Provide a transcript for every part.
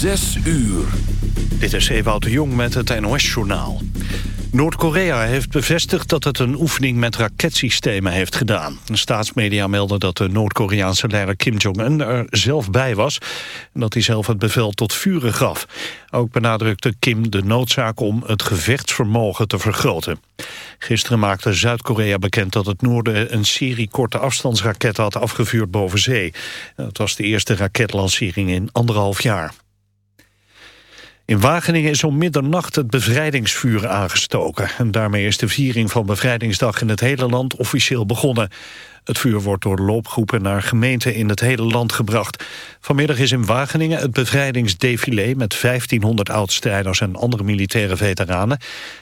Zes uur. Dit is Ewout de Jong met het NOS-journaal. Noord-Korea heeft bevestigd dat het een oefening met raketsystemen heeft gedaan. De staatsmedia melden dat de Noord-Koreaanse leider Kim Jong-un er zelf bij was... en dat hij zelf het bevel tot vuren gaf. Ook benadrukte Kim de noodzaak om het gevechtsvermogen te vergroten. Gisteren maakte Zuid-Korea bekend dat het noorden een serie korte afstandsraketten had afgevuurd boven zee. Het was de eerste raketlancering in anderhalf jaar. In Wageningen is om middernacht het bevrijdingsvuur aangestoken. En daarmee is de viering van Bevrijdingsdag in het hele land officieel begonnen. Het vuur wordt door loopgroepen naar gemeenten in het hele land gebracht. Vanmiddag is in Wageningen het bevrijdingsdefilé... met 1500 oudstrijders en andere militaire veteranen.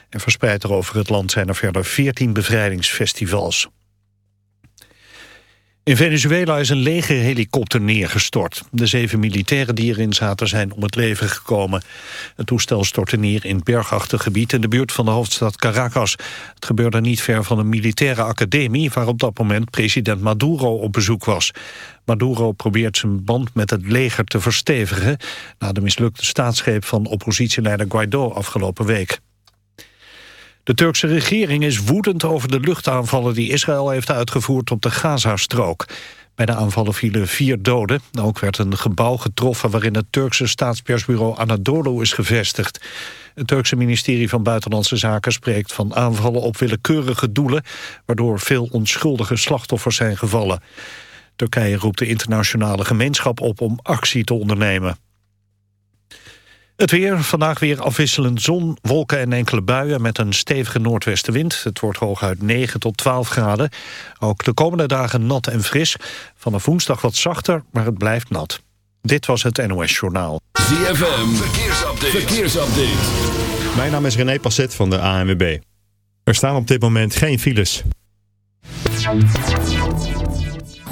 En verspreid over het land zijn er verder 14 bevrijdingsfestivals. In Venezuela is een legerhelikopter neergestort. De zeven militairen die erin zaten zijn om het leven gekomen. Het toestel stortte neer in bergachtig gebied in de buurt van de hoofdstad Caracas. Het gebeurde niet ver van een militaire academie... waar op dat moment president Maduro op bezoek was. Maduro probeert zijn band met het leger te verstevigen... na de mislukte staatsgreep van oppositieleider Guaido afgelopen week. De Turkse regering is woedend over de luchtaanvallen die Israël heeft uitgevoerd op de Gazastrook. Bij de aanvallen vielen vier doden. Ook werd een gebouw getroffen waarin het Turkse staatspersbureau Anadolu is gevestigd. Het Turkse ministerie van Buitenlandse Zaken spreekt van aanvallen op willekeurige doelen, waardoor veel onschuldige slachtoffers zijn gevallen. Turkije roept de internationale gemeenschap op om actie te ondernemen. Het weer, vandaag weer afwisselend zon, wolken en enkele buien met een stevige noordwestenwind. Het wordt hooguit 9 tot 12 graden. Ook de komende dagen nat en fris. Vanaf woensdag wat zachter, maar het blijft nat. Dit was het NOS Journaal. ZFM, verkeersupdate. verkeersupdate. Mijn naam is René Passet van de ANWB. Er staan op dit moment geen files. 146.571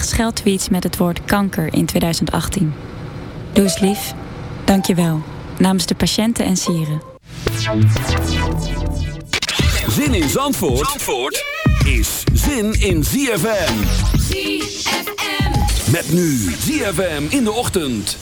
scheldtweets met het woord kanker in 2018. Doe eens lief. Dank je wel. Namens de patiënten en sieren. Zin in Zandvoort, Zandvoort is zin in ZFM. ZFM. Met nu ZFM in de ochtend.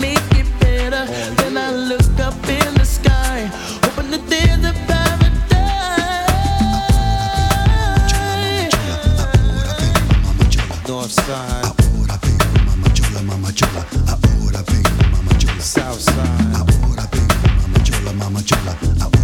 make it better. Then. I look up in the sky, hoping that there's a paradise. North side. Ahora vengo, mamá chola, mamá chola. Ahora vengo, mamá chola. Mamá chola.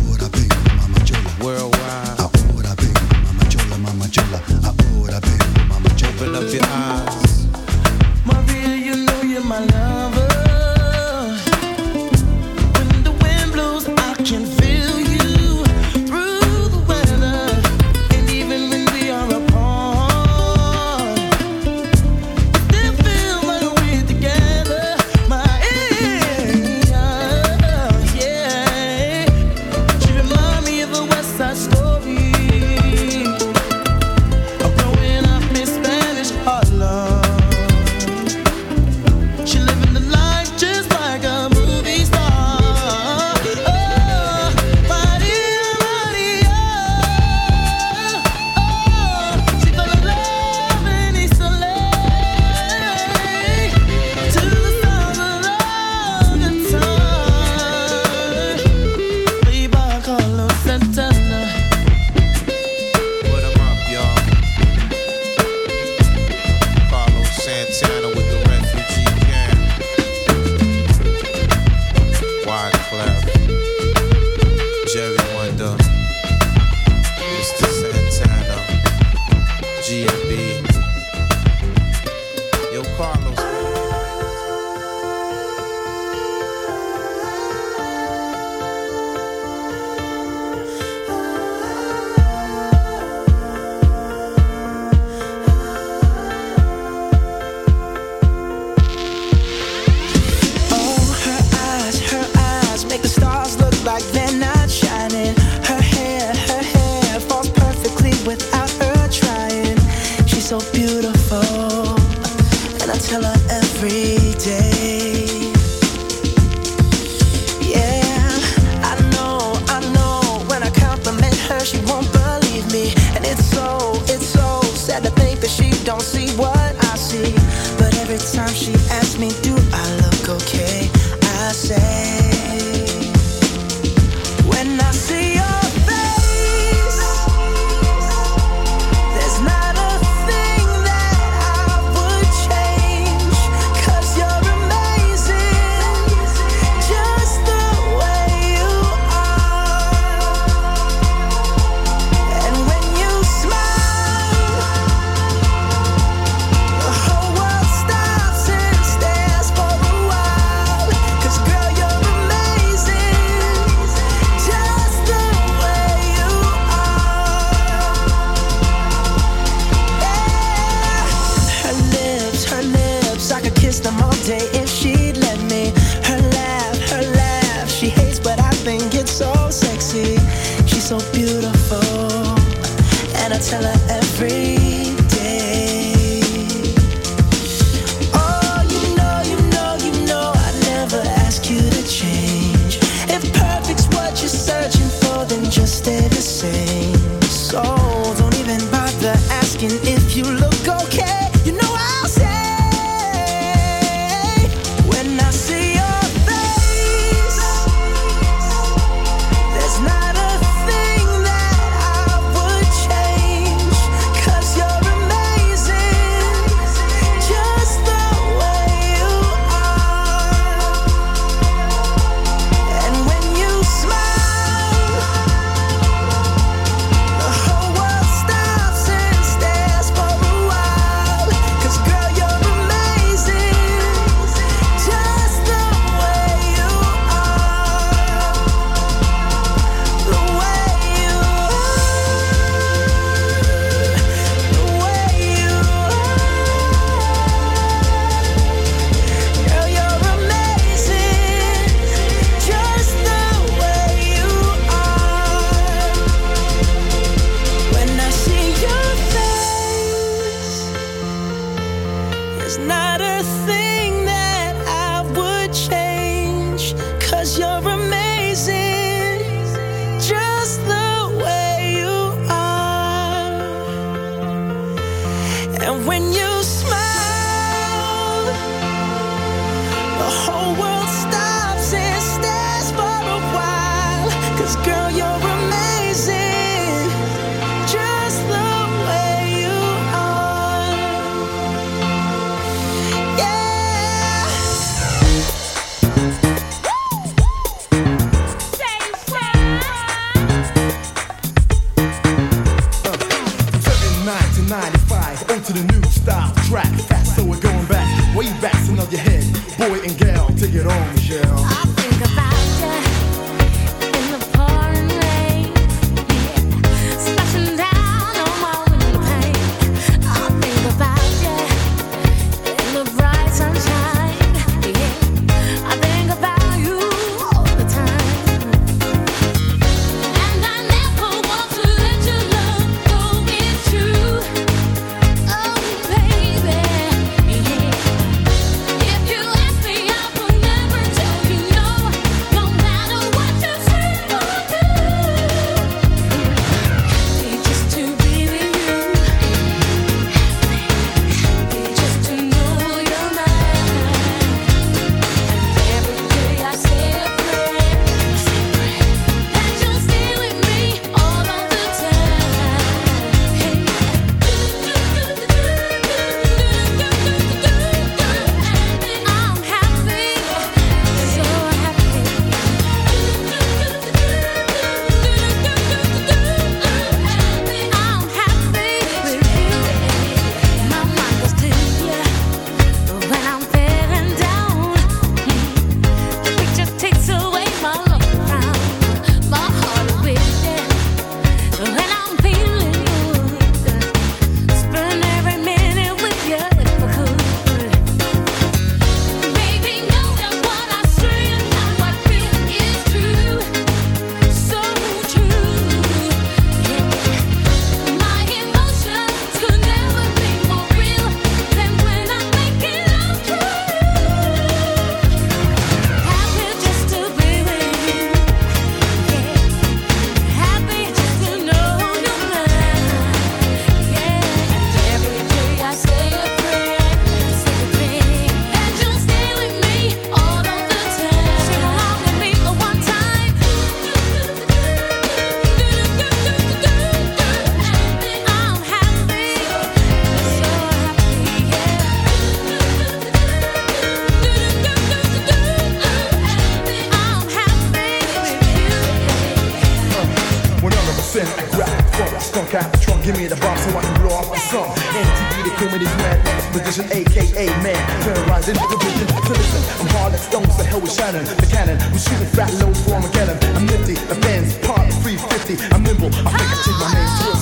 Shannon, the cannon. We shooting fat loads for Armageddon. I'm nifty, the fans part 350. I'm nimble. I think I see my name to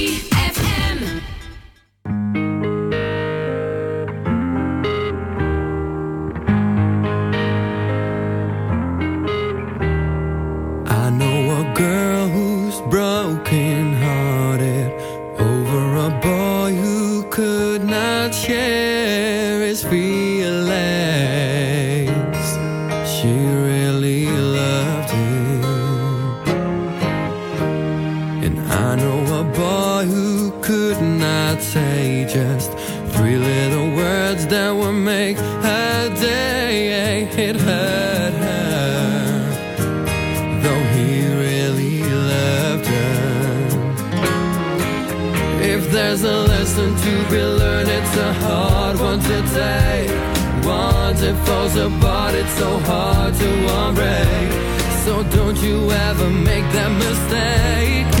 say just three little words that would make a day. It hurt her, though he really loved her. If there's a lesson to be learned, it's a hard one to take. Once it falls apart, it's so hard to unbreak. So don't you ever make that mistake.